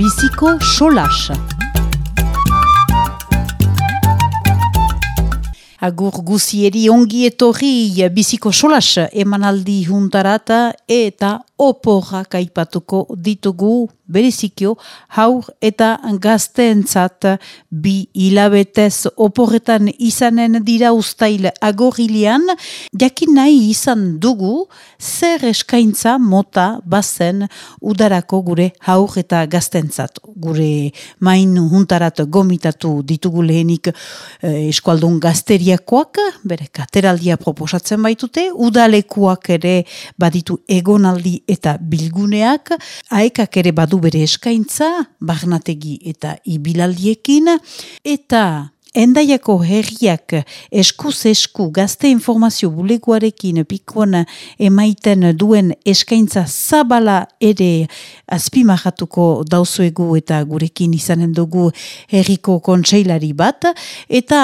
Biziko solas. Agur guzieri ongi etorri biziko solas emanaldi juntarata eta oporrak aipatuko ditugu berezikio haur eta gazteentzat bi hilabetez oporretan izanen dira ustail agorilean, jakin nahi izan dugu zer eskaintza mota bazen udarako gure haur eta gazteentzat. Gure main juntarat gomitatu ditugu lehenik eh, eskualdun gazteriakoak, bere kateraldia proposatzen baitute, udalekuak ere baditu egonaldi eta bilguneak, aekak ere badu bere eskaintza, barnategi eta ibilaldiekin, eta Endaiako herriak eskuz esku gazte informazio buleguarekin pikuan emaiten duen eskaintza zabala ere azpimahatuko dauzuegu eta gurekin izanen dugu herriko kontseilari bat, eta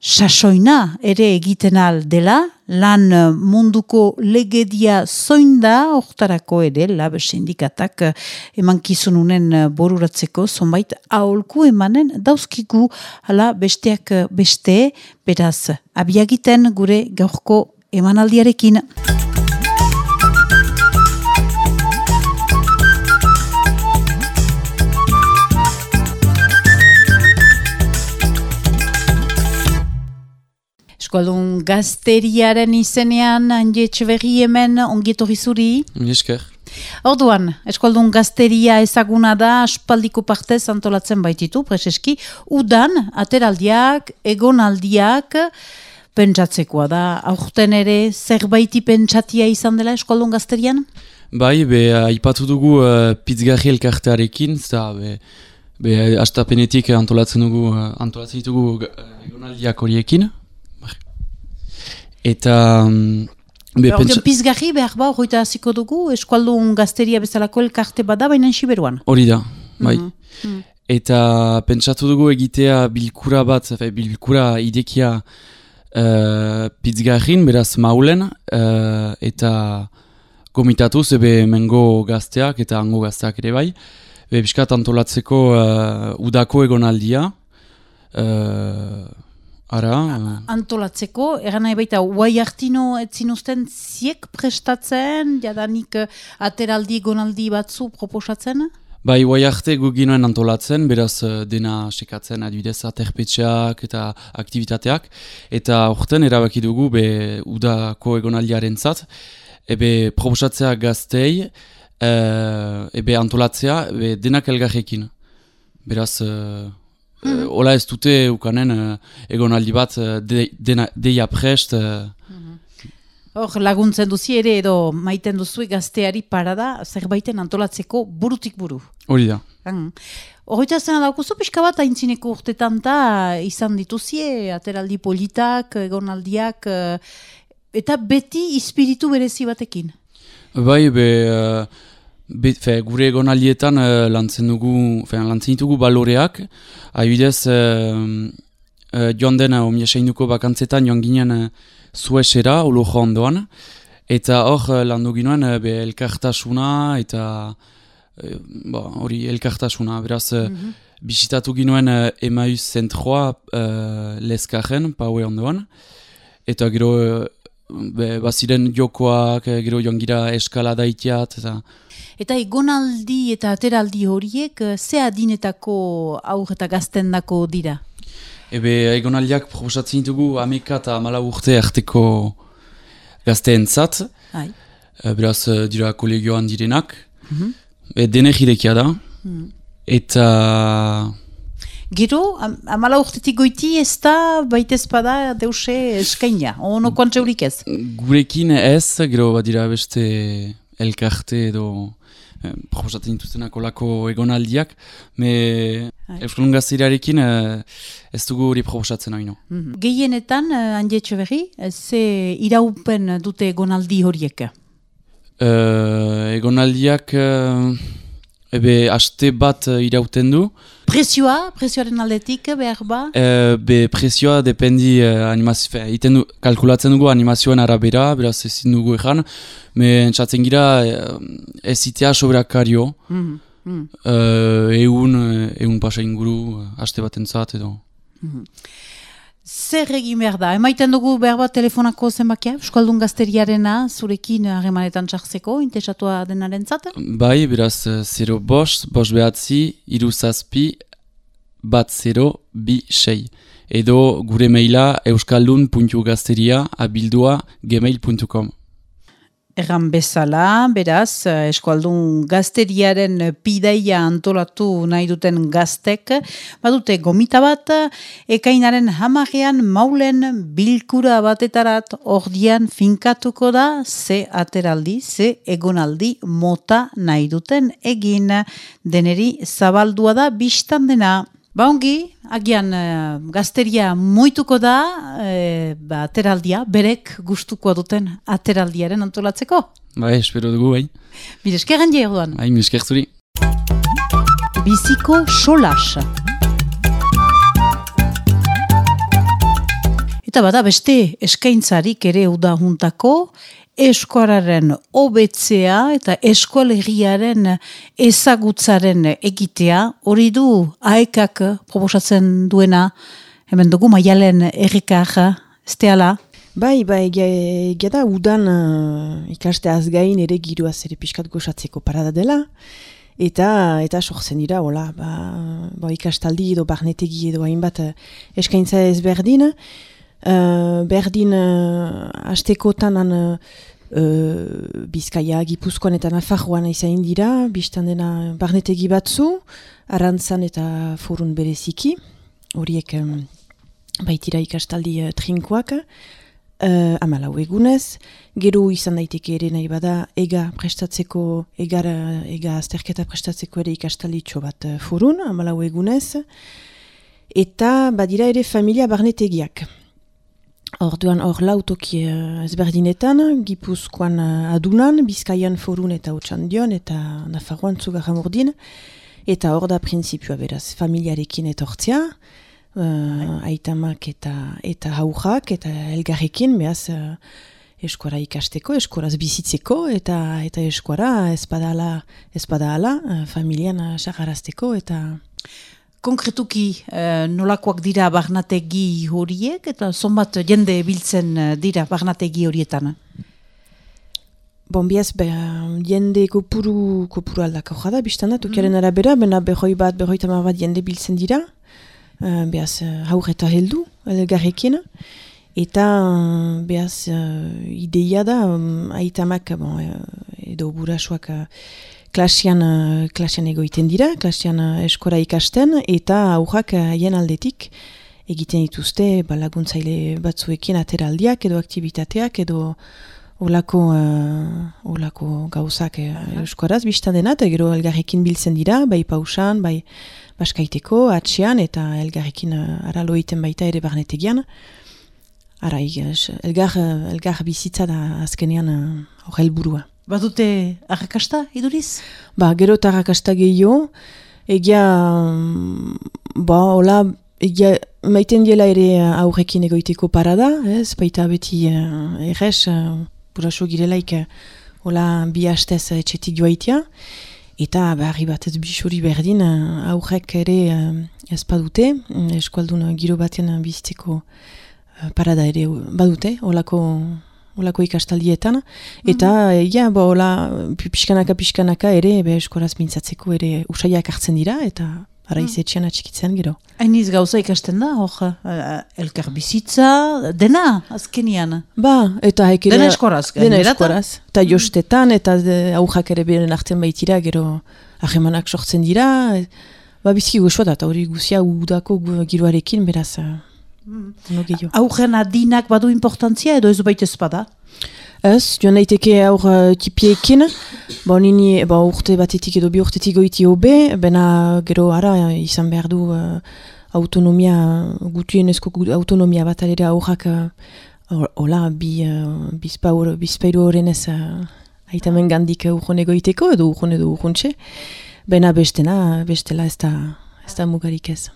sasoina ere egiten al dela, lan munduko legedia zoinda, oktarako ere, lab sindikatak eman kizununen boruratzeko, zonbait aholku emanen dauzkigu, hala besteak beste, beraz, abiagiten gure gaurko emanaldiarekin. Eskualdun gazteriaren izenean, handi etxeberri hemen, ongietorri zuri? Esker. Orduan, eskualdun gazteria ezaguna da, aspaldiko partez antolatzen baititu, preseski, udan, ateraldiak, egonaldiak, pentsatzekoa da, aurten ere, zerbaiti pentsatia izan dela eskualdun gazterian? Bai, be, aipatu dugu uh, pitzgarri elkartearekin, zta, be, be, astapenetik antolatzen dugu, uh, antolatzen ditugu uh, egonaldiak horiekin, Eta... Um, be, pentsa... Pizgarri behar ba, hori hasiko dugu, eskualdun gazteria bezalako elkarte bada, baina siberuan. Hori da, bai. Mm -hmm. Eta pentsatu dugu egitea bilkura bat, bilkura idekia uh, pizgarrin, beraz maulen, uh, eta gomitatu zebe mengo gazteak eta hango gazteak ere bai. Be, antolatzeko uh, udako egonaldia, uh, Ara... Antolatzeko, eran nahi baita, guai hartino etzin usten ziek prestatzen, jadanik eh, ateraldi gonaldi batzu proposatzen? Bai, guai arte gu ginoen antolatzen, beraz eh, dena sekatzen adibidez aterpetxeak eta aktivitateak. Eta orten erabaki dugu, be udako egonaldiaren zat, ebe proposatzea gaztei, e, ebe antolatzea, ebe denak elgarrekin. Beraz... Mm Ola ez dute ukanen uh, egonaldi bat uh, deia prest. Hor laguntzen duzi ere edo maiten duzu gazteari parada zerbaiten antolatzeko burutik buru. Hori da. Horita zena daukuzu pixka bat haintzineko urtetan ta izan dituzie, ateraldi politak, egonaldiak, eta beti ispiritu berezi batekin. Bai, be... Be, fe, gure egon alietan uh, lantzen dugu, fe, lantzen ditugu baloreak, haibidez uh, uh, joan dena omieseinuko bakantzetan joan ginen uh, zuesera, olo ondoan, eta hor uh, landu ginoen uh, be, elkartasuna eta hori uh, elkartasuna, beraz mm bisitatu ginoen uh, Emmaus zentroa uh, leskaren, paue ondoan, eta gero uh, baziren jokoak, gero joan gira eskalada itiat, eta Eta egonaldi eta ateraldi horiek eh, ze adinetako aur eta gaztendako dira? Ebe egonaldiak proposatzen ditugu ameka eta amala urte arteko gazteentzat. Bai. E, beraz eh, dira kolegioan direnak. Mm -hmm. e, dene jirekia da. Mm. Eta... Gero, am, amala urtetik goiti ez da baitez bada deuse eskaina, ono kontxe ez? Gurekin ez, gero badira beste elkarte edo eh, proposatzen dituztenak olako egonaldiak, me. Euskalun gazirarekin eh, ez dugu hori proposatzen haino. Mm -hmm. Gehienetan, eh, handietxo berri, ze iraupen dute egonaldi horiek? Eh, egonaldiak... Eh, Ebe, haste bat uh, irauten du. Prezioa, prezioaren aldetik, behar ba? E, be, prezioa dependi uh, animazio, iten du, kalkulatzen dugu animazioen arabera, beraz ezin dugu ezan, me entzatzen gira ez itea sobrakario, mm -hmm. mm. uh, egun, egun pasa inguru, haste bat entzat edo. Mm Zer egin behar da? Emaiten dugu behar bat telefonako zenbakia? Euskaldun gazteriarena zurekin harremanetan txartzeko, intesatua denaren zate? Bai, beraz, 0 bos, bos behatzi, iruzazpi, bat 0, bi 6. Edo gure maila euskaldun.gazteria abildua gmail.com. Egan bezala, beraz, eskualdun gazteriaren pideia antolatu nahi duten gaztek, badute gomita bat, ekainaren hamarean maulen bilkura batetarat ordian finkatuko da, ze ateraldi, ze egonaldi mota nahi duten egin deneri zabaldua da biztan dena. Ba ongi, agian uh, gazteria moituko da uh, ba, ateraldia, berek gustuko duten ateraldiaren antolatzeko? Bai, espero dugu, bai. Mire esker gandia erduan. Bai, mire esker zuri. Biziko solas. Eta bada beste eskaintzarik ere udahuntako, eskuararen hobetzea eta eskualegiaren ezagutzaren egitea, hori du aekak proposatzen duena, hemen dugu maialen errikar, ez Bai, bai, egia da, udan uh, ikaste azgain ere giroaz ere pixkat gozatzeko parada dela, eta eta sortzen dira, hola, ba, ba, ikastaldi edo barnetegi edo hainbat uh, eskaintza ez berdin, Uh, berdin uh, astekotan uh, Bizkaia, Gipuzkoan eta Nafarroan izan dira, biztan dena barnetegi batzu, arantzan eta forun bereziki, horiek um, baitira ikastaldi uh, trinkoak, uh, amalau egunez, gero izan daiteke ere nahi bada ega prestatzeko, egar, ega azterketa prestatzeko ere ikastaldi bat uh, forun, amalau egunez, eta badira ere familia barnetegiak. Orduan hor lautoki uh, ezberdinetan, Gipuzkoan uh, adunan, Bizkaian forun eta utxandion eta Nafarroan zugarra mordin. Eta hor da prinsipioa beraz, familiarekin etortzea, uh, aitamak eta, eta haujak eta elgarrekin, behaz uh, eskuara ikasteko, eskuaraz bizitzeko eta eta eskuara espadala, espadala uh, familian uh, eta... Konkretuki eh, nolakoak dira barnategi horiek eta zonbat jende biltzen eh, dira barnategi horietan? Bon, biaz, be, jende kopuru, kopuru aldako jada, biztan da, tukiaren mm. arabera, bena behoi bat, behoi bat jende biltzen dira, uh, beaz, haur eta heldu, elgarrekin, eta beaz, ideia da, um, aitamak, bon, edo burasuak, uh, klasian egoiten dira, klasian uh, eskora ikasten, eta aurrak uh, haien aldetik egiten dituzte balaguntzaile batzuekin ateraldiak edo aktivitateak edo olako, uh, olako gauzak uh, eskoraz biztan dena, eta gero elgarrekin biltzen dira, bai pausan, bai baskaiteko, atxean, eta elgarrekin uh, araloiten baita ere barnetegian. Ara, elgar, elgar bizitza da azkenean hor uh, Badute arrakasta, iduriz? Ba, gero eta arrakasta gehiago. Egia, mm, ba, hola, egia, maiten diela ere aurrekin egoiteko parada, ez? Baita beti uh, errez, uh, buraso girelaik, hola, bi hastez etxetik joaitia. Eta, barri bat ez bisuri berdin, aurrek ere ez badute, eskualdun giro batean biziteko uh, parada ere badute, holako olako ikastaldietan, mm eta mm ja, bo, ola, pixkanaka, pixkanaka ere, be, eskoraz mintzatzeko ere usaiak hartzen dira, eta ara mm. izetxean atxikitzen gero. Hainiz gauza ikasten da, hor, uh, elkar bizitza, dena, azkenian. Ba, eta haikera... Dena eskoraz, Dena eskoraz, eta mm. jostetan, eta aujak ere beren artean baitira, gero ahemanak sortzen dira, ba, bizki goxoa da, eta hori guzia udako giroarekin, beraz... Mm. Aurren adinak badu importantzia edo ez baita espada? Ez, joan daiteke aur uh, tipiekin, bo nini bo, urte batetik edo bi urtetik goiti hobe, bena gero ara izan behar du uh, autonomia, gutuen esko autonomia bat alera aurrak uh, hola, bi, uh, bizpairu horren ez uh, aitamen gandik urron egoiteko edo urron edo urrontxe, bena bestena, bestela ez da, ez da mugarik ez.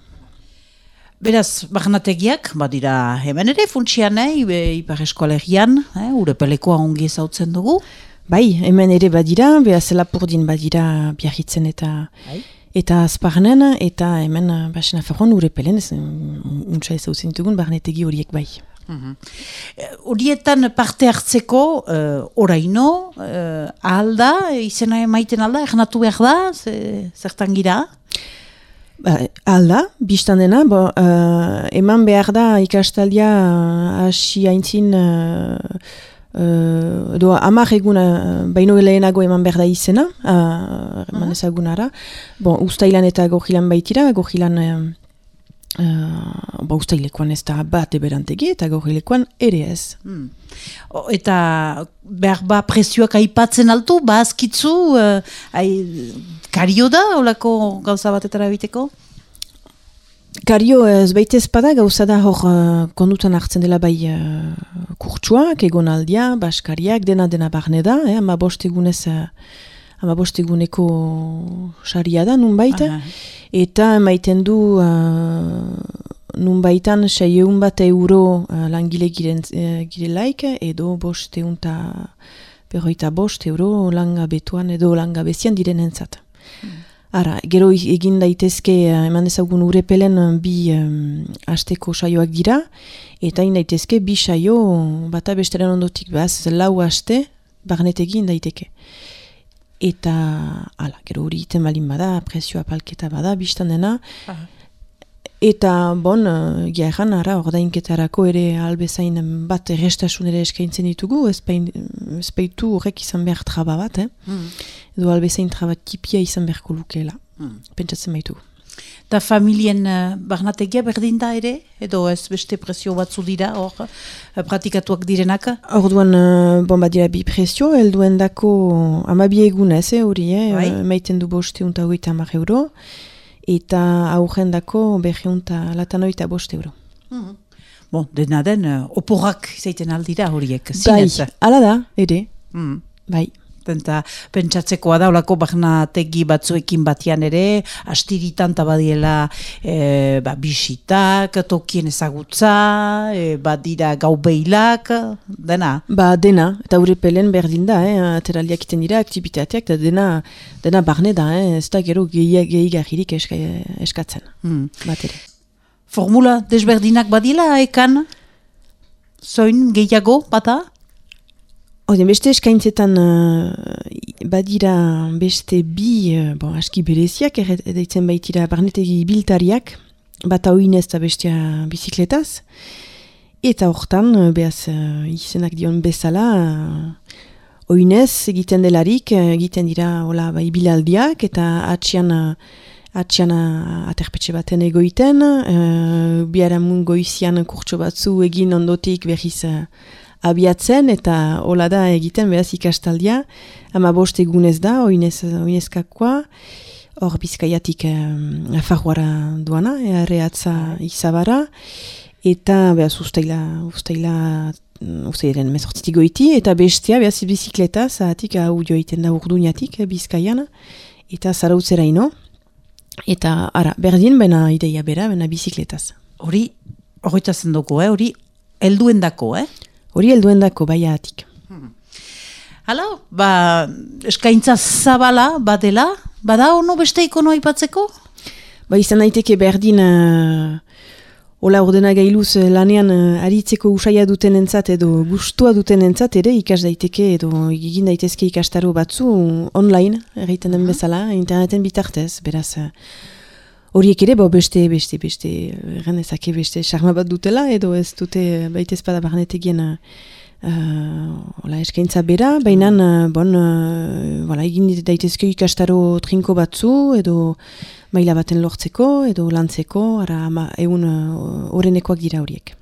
Beraz, barnategiak, badira hemen ere funtsian, eh, ipar eskoalegian, eh, urepelekoa ongi ezautzen dugu. Bai, hemen ere badira, behaz lapurdin badira biarritzen eta Bai. eta azparnen, eta hemen uh, basen aferroan urepelen, ez, mm, untsa ez zintugun, barnetegi horiek bai. Eh, Horietan parte hartzeko uh, oraino, uh, ahal da, izena emaiten alda, ernatu behar da, ze, zertan gira? Ba, alda, biztan dena, bo, uh, eman behar da ikastaldia uh, hasi haintzin, uh, uh, edo amar egun uh, baino lehenago eman behar da izena, uh, eman ezagunara. Bon, ustailan eta gojilan baitira, gojilan uh, uh, ba, ustailekoan ez da bat eberantegi eta gojilekoan ere ez. Hmm. O, eta behar ba presioak aipatzen altu, ba azkitzu, uh, ai, kario da, olako gauza batetara biteko? Kario ez baita ezpada gauza da hor uh, kondutan hartzen dela bai uh, kurtsuak, egonaldia, baskariak, dena dena barne da, eh, ama bost egunez, uh, ama bost eguneko saria da nun baita, eta maiten du uh, nun baitan saieun bat euro uh, langile giren, uh, girelaik, edo bost egun eta berroita bost euro langabetuan edo langabezian diren entzat. Ara, gero egin daitezke, eh, eman ezagun urepelen eh, bi um, asteko saioak dira, eta egin daitezke bi saio bata besteren ondotik, behaz lau aste barnet egin daiteke. Eta, ala, gero hori iten balin bada, presioa palketa bada, biztan dena, Aha. Eta, bon, gehan, ara, ordainketarako ere albezain bat errestasun ere eskaintzen ditugu, ez baitu horrek izan behar traba bat, eh? Hmm. edo albezain traba tipia izan beharko lukeela. Hmm. Pentsatzen baitu. Eta familien uh, barnategia berdin da ere, edo ez beste presio batzu dira, hor, uh, pratikatuak direnak? Orduan, uh, bon, badira bi presio, helduen dako amabi egunez, eh, hori, eh, Bai. uh, maiten du boste unta hogeita hamar euro, eta aurren dako berreunta latanoita bost euro. Hmm. Bon, dena den, uh, oporrak izaiten aldira horiek, Bai, zinez. ala da, ere, Hmm. bai. Eta pentsatzekoa da, olako barnategi batzuekin batian ere, astiritan tabadiela e, ba, bisitak, tokien ezagutza, e, badira gau behilak, dena. Ba, dena, eta urepelen berdin da, eh, ateraliak iten dira, aktivitateak, eta dena, dena barne da, eh, ez da gero gehi, gehi garririk eska, eskatzen, Hmm. bat ere. Formula desberdinak badila, ekan? Zoin gehiago, bata? Hode, beste eskaintzetan uh, badira beste bi, uh, bon, aski bereziak, edaitzen baitira barnetegi biltariak, bata oinez eta bestia bizikletaz, eta hortan, uh, behaz uh, izenak dion bezala, uh, oinez egiten delarik, egiten dira hola, bai, bilaldiak, eta atxian, uh, atxian aterpetxe baten egoiten, uh, biharamun goizian kurtso batzu egin ondotik berriz uh, abiatzen eta hola da egiten behaz ikastaldia, ama bost egunez da, oinez, oinezkakoa, hor bizkaiatik um, afarroara duana, erreatza izabara, eta behaz ustaila, ustaila mm, ustailen mezortzitik goiti, eta bestea behaz bizikleta, zahatik hau joiten da urduñatik eh, bizkaian, eta zarautzera ino, eta ara, berdin bena ideia bera, bena bizikletaz. Hori, horreta zenduko, eh? hori helduen dako, eh? Hori helduen dako baiatik. Hala, ba, eskaintza zabala badela, bada ono beste ikono aipatzeko? Ba izan daiteke berdin uh, Ola ordena gailuz eh, lanean uh, aritzeko usaia duten entzat edo gustua duten entzat ere ikas daiteke edo egin daitezke ikastaro batzu online, erraiten den bezala, interneten bitartez, beraz uh, horiek ere bo beste, beste, beste, erran ezake beste charma bat dutela edo ez dute baita ezpada barnetegien uh, uh, eskaintza bera, baina uh, bon, uh, voilà, egin daitezke ikastaro trinko batzu edo maila baten lortzeko edo lantzeko, ara ama, egun uh, orenekoak dira horiek.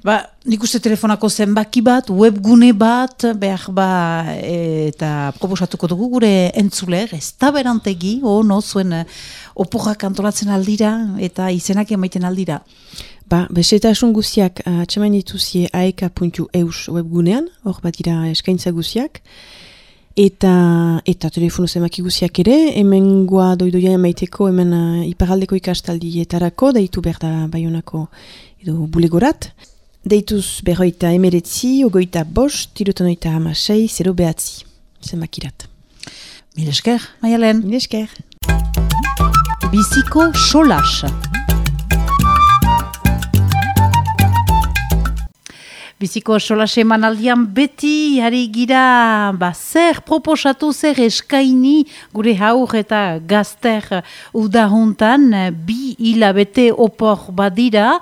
Ba, nik uste telefonako zenbaki bat, webgune bat, behar ba, e, eta proposatuko dugu gure entzuler, ez da berantegi, o, no, zuen eh, oporrak antolatzen aldira, eta izenak emaiten aldira. Ba, besetasun guziak uh, atxeman dituzie aeka.eus webgunean, hor bat dira eskaintza guziak, eta, eta telefono zenbaki guziak ere, hemen goa doidoia emaiteko, hemen uh, iparaldeko ikastaldietarako, deitu behar da baionako edo bulegorat, deituz berroita emeretzi, ogoita bost, tirutonoita amasei, zero behatzi. Zemakirat. Mil esker, Maialen. Mil esker. Biziko solas. Biziko solas emanaldian beti ari gira ba, zer proposatu zer eskaini gure haur eta gazter udahuntan bi hilabete opor badira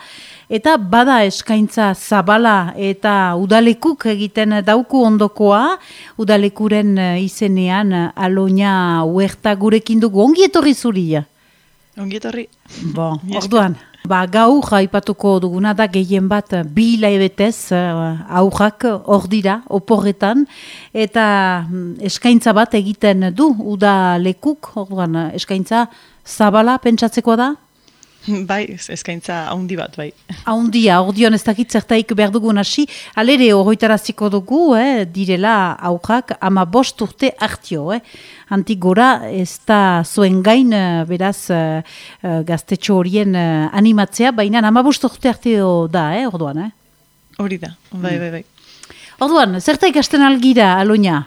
eta bada eskaintza zabala eta udalekuk egiten dauku ondokoa udalekuren izenean aloina huerta gurekin dugu ongi etorri zuria. Ongi etorri. Bon, orduan. Ba, gaur aipatuko duguna da gehien bat bi laibetez uh, aurrak hor dira, oporretan, eta mm, eskaintza bat egiten du, uda lekuk, orduan, eskaintza zabala pentsatzeko da? Bai, eskaintza haundi bat, bai. Haundia, ordion ez dakit zertaik behar dugun hasi, alere horretaraziko dugu, eh, direla aurrak ama bost urte hartio, eh. Antik gora ez da zuen gain, eh, beraz, uh, uh, gaztetxo horien uh, animatzea, baina ama bost urte hartio da, eh, orduan, eh. Hori da, bai, bai, bai. Orduan, zertaik hasten algira, aloina?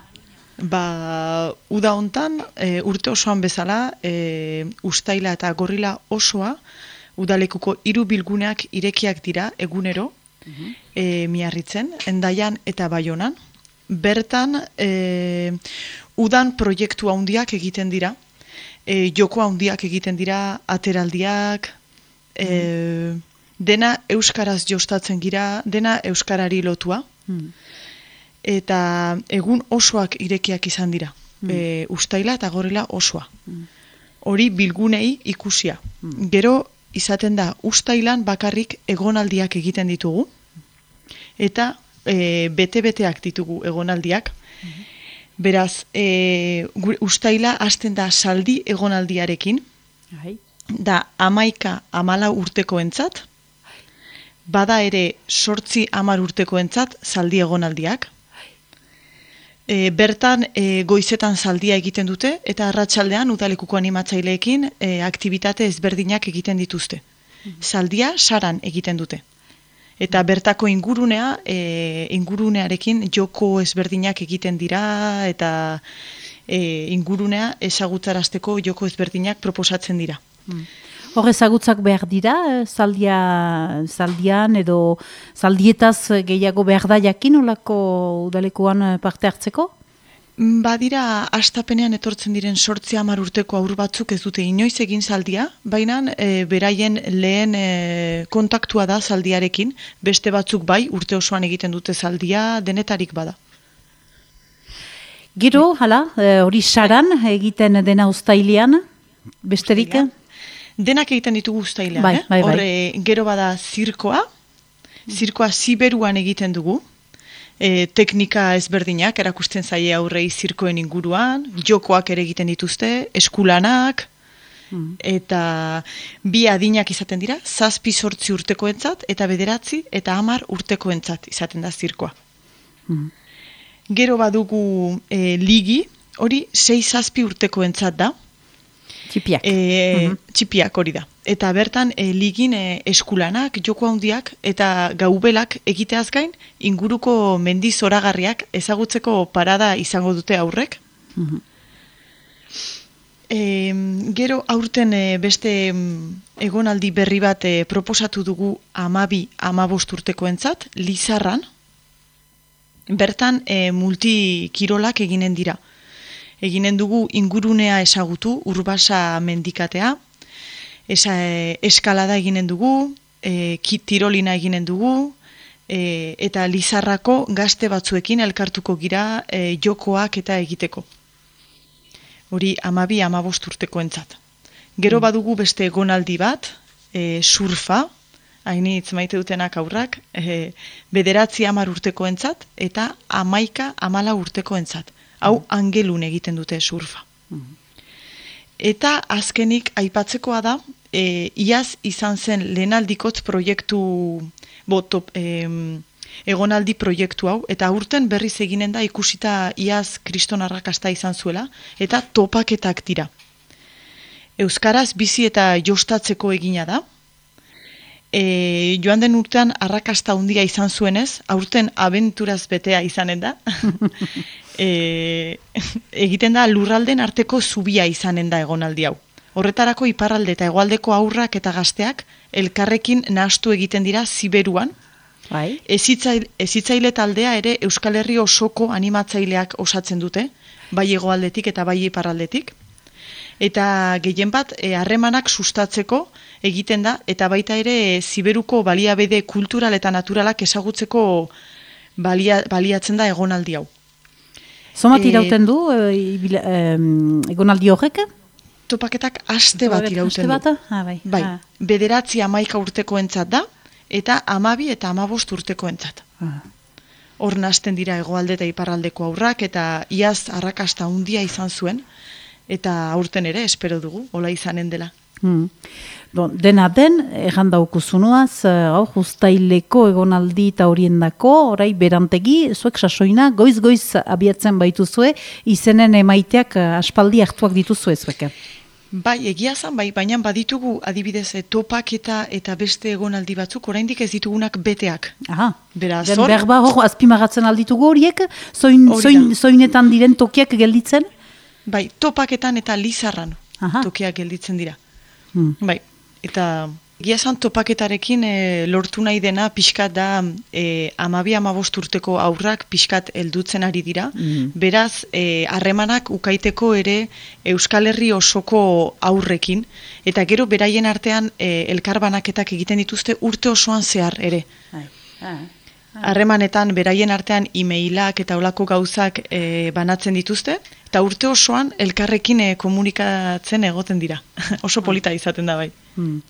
Ba, uda hontan, e, urte osoan bezala, e, ustaila eta gorrila osoa, udalekuko hiru bilguneak irekiak dira egunero, e, miarritzen, endaian eta baionan. Bertan, e, udan proiektu handiak egiten dira, e, joko handiak egiten dira, ateraldiak, e, dena euskaraz jostatzen gira, dena euskarari lotua eta egun osoak irekiak izan dira. E, ustaila eta gorila osoa. Hori bilgunei ikusia. Gero izaten da ustailan bakarrik egonaldiak egiten ditugu eta e, bete-beteak ditugu egonaldiak. Beraz, e, gure- ustaila hasten da saldi egonaldiarekin, Bai. da amaika amala urteko entzat, bada ere sortzi amar urteko entzat zaldi egonaldiak. E, bertan e, goizetan zaldia egiten dute eta arratsaldean udalekuko animatzaileekin e, aktibitate ezberdinak egiten dituzte. Zaldia saran egiten dute. Eta bertako ingurunea, e, ingurunearekin joko ezberdinak egiten dira eta e, ingurunea ezagutarazteko joko ezberdinak proposatzen dira. Hor ezagutzak behar dira, eh, zaldia, zaldian edo zaldietaz gehiago behar da jakin olako udalekoan eh, parte hartzeko? Badira, astapenean etortzen diren sortzi hamar urteko aur batzuk ez dute inoiz egin zaldia, baina e, beraien lehen e, kontaktua da zaldiarekin, beste batzuk bai, urte osoan egiten dute zaldia, denetarik bada. Gero, hala, hori saran egiten dena ustailean, besterik? Ustailean. Denak egiten ditugu ustailean, Bai, eh? bai, bai. Hor, gero bada zirkoa, zirkoa ziberuan egiten dugu, e, teknika ezberdinak erakusten zaie aurrei zirkoen inguruan, jokoak ere egiten dituzte, eskulanak, eta bi adinak izaten dira, zazpi sortzi urtekoentzat, eta bederatzi, eta hamar urtekoentzat izaten da zirkoa. Gero badugu e, ligi, hori sei zazpi urtekoentzat da, Txipiak. e, txipiak hori da. Eta bertan e, ligin e, eskulanak, joko handiak eta gaubelak egiteaz gain, inguruko mendi zoragarriak ezagutzeko parada izango dute aurrek. E, gero aurten e, beste mm, egonaldi berri bat e, proposatu dugu amabi, amabost urtekoentzat, Lizarran. Bertan e, multikirolak eginen dira. Eginen dugu ingurunea ezagutu, urbasa mendikatea, esa, e, eskalada eginen dugu, e, tirolina eginen dugu, e, eta Lizarrako gazte batzuekin elkartuko gira e, jokoak eta egiteko. Hori amabi amabost urteko entzat. Gero badugu beste egonaldi bat, e, surfa, hainitz maite dutenak aurrak, e, bederatzi amar urteko entzat, eta amaika amala urteko entzat. Hau angelun egiten dute surfa. Eta azkenik aipatzekoa da, e, iaz izan zen lehenaldikotz proiektu, bo, top, em, egonaldi proiektu hau, eta aurten berriz eginen da ikusita iaz kriston arrakasta izan zuela, eta topaketak dira. Euskaraz bizi eta jostatzeko egina da, e, joan den urtean arrakasta handia izan zuenez, aurten abenturaz betea izanen da. e, egiten da lurralden arteko zubia izanen da egonaldi hau. Horretarako iparralde eta hegoaldeko aurrak eta gazteak elkarrekin nahastu egiten dira ziberuan. Bai. Ezitzaile, ezitzaile taldea ere Euskal Herri osoko animatzaileak osatzen dute, bai hegoaldetik eta bai iparraldetik. Eta gehien bat, e, harremanak sustatzeko egiten da, eta baita ere e, ziberuko baliabide kultural eta naturalak ezagutzeko balia, baliatzen da egonaldi hau. Zomat E, irauten du e, em, egonaldi horrek? Topaketak aste bat Aste irauten du. bat? Ah, bai. Bai, Ah, bederatzi amaika urteko entzat da, eta amabi eta amabost urteko entzat. ah. Hor nasten dira hegoalde eta iparraldeko aurrak, eta iaz arrakasta handia izan zuen, eta aurten ere, espero dugu, hola izanen dela. Hmm. Bon, dena den, erran daukuzunuaz, hau, justaileko egonaldi eta horiendako, orai berantegi, zuek sasoina, goiz-goiz abiatzen baituzue, izenen emaiteak eh, aspaldi hartuak dituzue zuek. Bai, egia zan, bai, baina baditugu adibidez eh, topak eta eta beste egonaldi batzuk, oraindik ez ditugunak beteak. Aha. Beraz, Den berba hor azpimagatzen alditugu horiek, zoin, zoin, zoinetan diren tokiak gelditzen? bai, topaketan eta lizarran Aha. tokiak gelditzen dira. Hmm. Bai, eta egia esan topaketarekin e, lortu nahi dena pixkat da e, amabi amabost urteko aurrak pixkat heldutzen ari dira. Mhm. Beraz, e, harremanak ukaiteko ere Euskal Herri osoko aurrekin, eta gero beraien artean e, elkarbanaketak egiten dituzte urte osoan zehar ere. Bai. Ah. Harremanetan beraien artean e-mailak eta olako gauzak e, banatzen dituzte, eta urte osoan elkarrekin e, komunikatzen egoten dira. Oso polita izaten da bai. Hmm.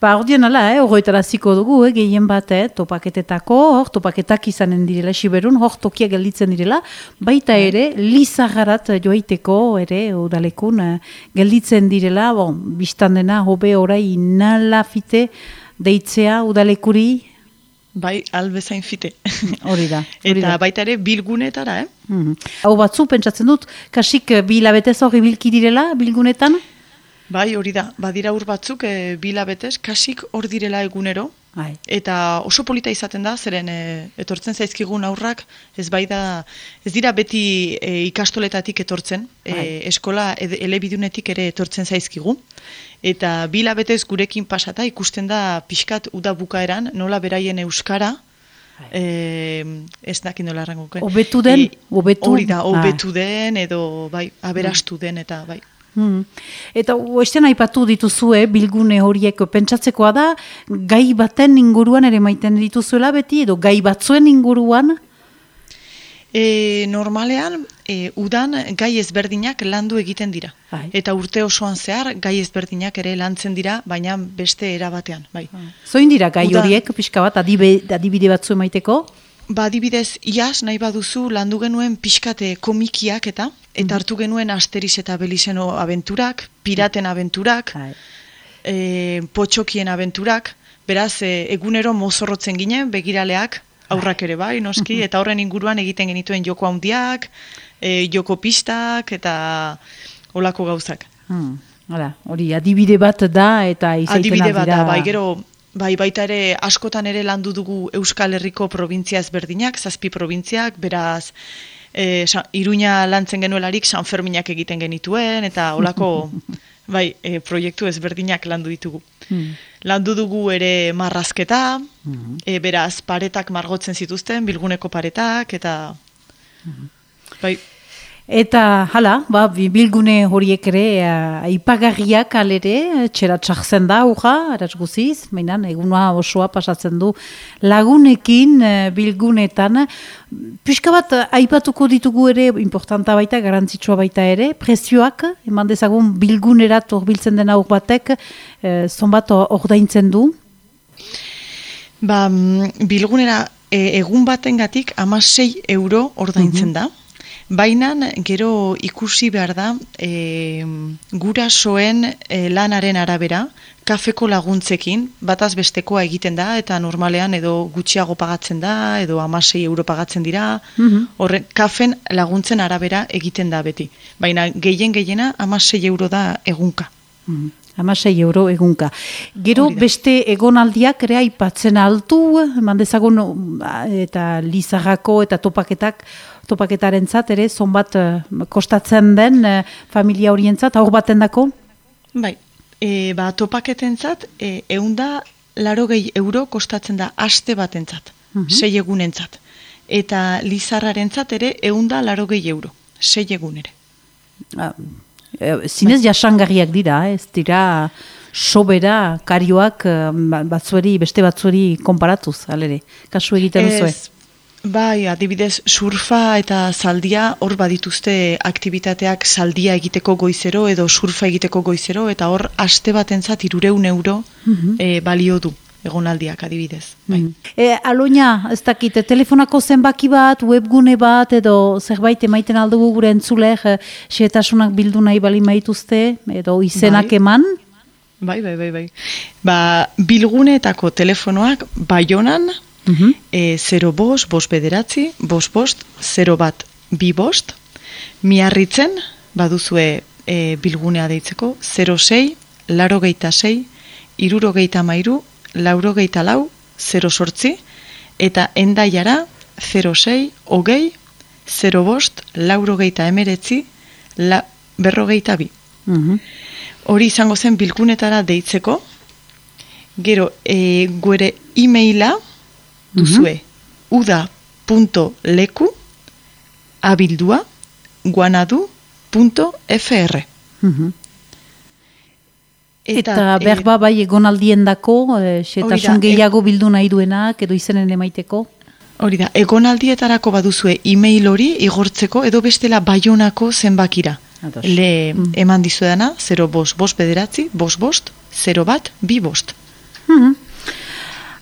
Ba, ordien ala, eh, horretara ziko dugu, eh, gehien bat, eh, topaketetako, hor, topaketak izanen direla, siberun, hor tokia gelditzen direla, baita ere, lizagarat joaiteko, ere, udalekun, eh, gelditzen direla, bon, biztan dena, hobe orai nalafite deitzea udalekuri, Bai, albezain fite. hori da. hori Eta da. baita ere bilgunetara, eh? Mhm. Hau batzu, pentsatzen dut, kasik eh, bi hilabetez hori bilki direla, bilgunetan? Bai, hori da. Badira ur batzuk e, bilabetez, kasik hor direla egunero. Bai. Eta oso polita izaten da, zeren e, etortzen zaizkigun aurrak, ez bai da, ez dira beti e, ikastoletatik etortzen, e, eskola elebidunetik ere etortzen zaizkigu. Eta bilabetez gurekin pasata ikusten da pixkat uda bukaeran, nola beraien euskara, e, ez dakit nola errango. Hobetu den? Hobetu? Hori da, Ah. hobetu den, edo bai, aberastu den, eta bai. Hmm. Eta oesten aipatu dituzue bilgune horiek pentsatzekoa da gai baten inguruan ere maiten dituzuela beti edo gai batzuen inguruan E, normalean, e, udan gai ezberdinak landu egiten dira. Bai. Eta urte osoan zehar, gai ezberdinak ere lantzen dira, baina beste erabatean. Bai. zoin dira gai Uda- horiek pixka bat adibe, adibide batzu emaiteko Ba, adibidez, iaz nahi baduzu landu genuen pixkate komikiak eta, eta hartu genuen Asteris eta Beliseno abenturak, piraten abenturak, Bai. e, potxokien abenturak, beraz, e, egunero mozorrotzen ginen, begiraleak, aurrak ere bai, noski, eta horren inguruan egiten genituen joko handiak, e, joko pistak, eta olako gauzak. Hmm. Hala, hori adibide bat da eta izaiten Adibide bat da, bai, gero, bai, baita ere askotan ere landu dugu Euskal Herriko provintzia ezberdinak, zazpi provintziak, beraz, e, sa, Iruña lantzen genuelarik San Ferminak egiten genituen, eta olako, bai, e, proiektu ezberdinak landu ditugu. Hmm. Landu dugu ere marrazketa, Mhm. e, beraz, paretak margotzen zituzten, bilguneko paretak, eta... Mhm. Bai, Eta hala, ba, bi- bilgune horiek ere uh, aipagarriak alere, txera txartzen da, uja, eraz guziz, mainan, eguna osoa pasatzen du lagunekin eh, bilgunetan. Pixka bat, eh, aipatuko ditugu ere, importanta baita, garantzitsua baita ere, prezioak, eman dezagun bilgunerat horbiltzen den aur batek, eh, zonbat or- ordaintzen du. Ba, mm, bilgunera e, egun batengatik amasei euro ordaintzen da. Baina gero ikusi behar da e, gurasoen e, lanaren arabera, kafeko laguntzekin, bataz bestekoa egiten da, eta normalean edo gutxiago pagatzen da, edo amasei euro pagatzen dira, Mhm. horren kafen laguntzen arabera egiten da beti. Baina gehien gehiena amasei euro da egunka. Mhm. Hamasei euro egunka. Gero beste egonaldiak ere aipatzen altu, eman dezagun eta lizarrako eta topaketak topaketaren zat, ere, zonbat uh, kostatzen den uh, familia horientzat, aur baten dako? Bai, e, ba, topaketen zat, e, eunda laro gehi euro kostatzen da aste batentzat, uh sei egunentzat. Eta lizarraren zat ere, eunda laro gehi euro, sei egun ere. Ah, zinez bai. jasangarriak dira, ez dira sobera, karioak, ba, batzueri, beste batzueri konparatuz, alere, kasu egiten duzu. Bai, adibidez, surfa eta zaldia hor badituzte aktivitateak zaldia egiteko goizero edo surfa egiteko goizero eta hor aste batentzat irureun euro mm balio du egonaldiak adibidez. Bai. Mm -hmm. Aloina, ez dakite, telefonako zenbaki bat, webgune bat edo zerbait emaiten aldugu gure entzulek, xetasunak bildu nahi bali maituzte edo izenak bai. eman? Bai, bai, bai, bai. Ba, bilguneetako telefonoak baionan, -hmm. e, 0 bost, bost bederatzi, bost bost, 0 bat bi bost, miarritzen, baduzue e, bilgunea deitzeko, 0 sei, laro geita sei, iruro geita mairu, lauro geita lau, 0 sortzi, eta endaiara, 0 sei, hogei, 0 bost, lauro geita emeretzi, la, berro geita bi. Mhm. Hori izango zen bilgunetara deitzeko, gero, e, guere e-maila, duzue mm -hmm. uda.leku abildua guanadu.fr mm -hmm. Eta, eta berba bai egonaldien dako, e, xetasun gehiago bildu nahi duenak, edo izenen emaiteko? Hori da, egonaldietarako baduzue e-mail hori igortzeko edo bestela baionako zenbakira. Le mm. eman dizuedana, 0 bost, bost bederatzi, bost bost, 0 bat, bi bost. Mm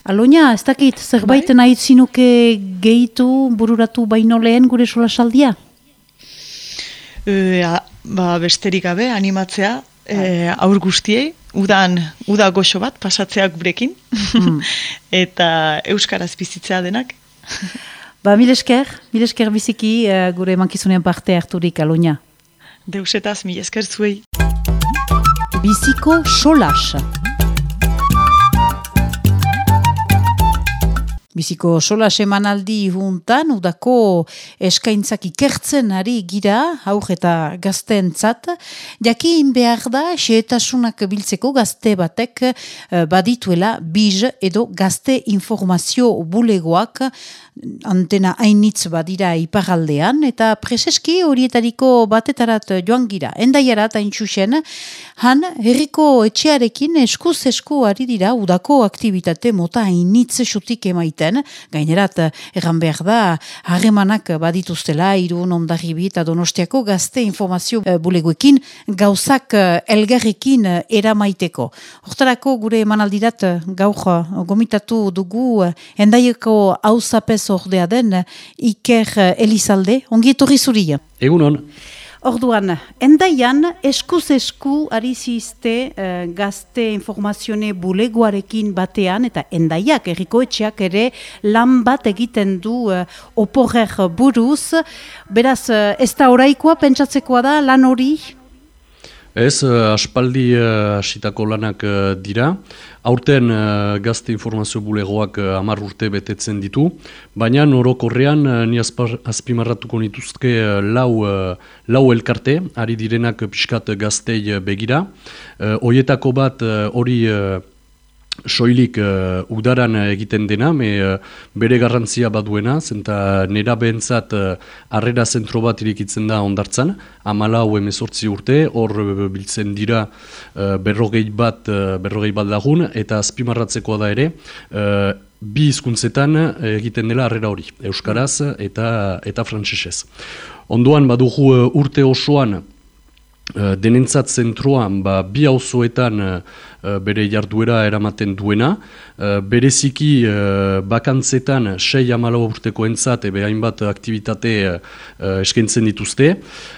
Aloina, ez dakit, zerbait bai? nahi zinuke gehitu bururatu baino lehen gure sola saldia? E, ba, besterik gabe, animatzea, e, aur guztiei, udan, uda goxo bat, pasatzeak gurekin, hmm. eta euskaraz bizitzea denak. ba, mil esker, mil esker biziki uh, gure mankizunean parte harturik, Aloina. Deusetaz, mil esker zuei. Biziko solas. Biziko sola semanaldi juntan, udako eskaintzak ikertzen ari gira, haur eta gazteen zat. Jakin behar da, xeetasunak biltzeko gazte batek eh, badituela biz edo gazte informazio bulegoak antena hainitz badira iparaldean, eta preseski horietariko batetarat joan gira. Endaiarat hain txusen, han herriko etxearekin eskuz esku ari dira udako aktivitate mota hainitz xutik emaiten, gainerat erran behar da, harremanak badituztela, irun ondarribi eta donostiako gazte informazio eh, bulegoekin gauzak eh, elgarrekin eramaiteko. Hortarako gure emanaldirat gaur gomitatu dugu endaieko hauzapez ordea den Iker Elizalde, ongi etorri zuria. Egunon. Orduan, endaian eskuz esku ari zizte uh, gazte informazione buleguarekin batean eta endaiak errikoetxeak ere lan bat egiten du uh, oporrer buruz. Beraz, uh, ez da oraikoa pentsatzekoa da lan hori? Ez, uh, aspaldi hasitako lanak dira. Aurten gazte informazio bulegoak uh, amar urte betetzen ditu, baina norokorrean uh, ni azpimarratuko nituzke lau, lau elkarte, ari direnak pixkat gaztei begira. Uh, oietako bat hori soilik uh, udaran egiten dena, me, uh, bere garrantzia baduena, zenta nera behentzat uh, arrera zentro bat irikitzen da ondartzan, amala hau emezortzi urte, hor biltzen dira uh, berrogei bat, uh, berrogei bat lagun, eta azpimarratzeko da ere, uh, bi hizkuntzetan egiten dela arrera hori, Euskaraz eta, eta Frantsesez. Ondoan badugu urte osoan, Uh, denentzat zentroan ba, bi hauzoetan uh, bere jarduera eramaten duena, uh, bereziki uh, bakantzetan sei amala urteko entzat ebe hainbat aktivitate eskaintzen dituzte,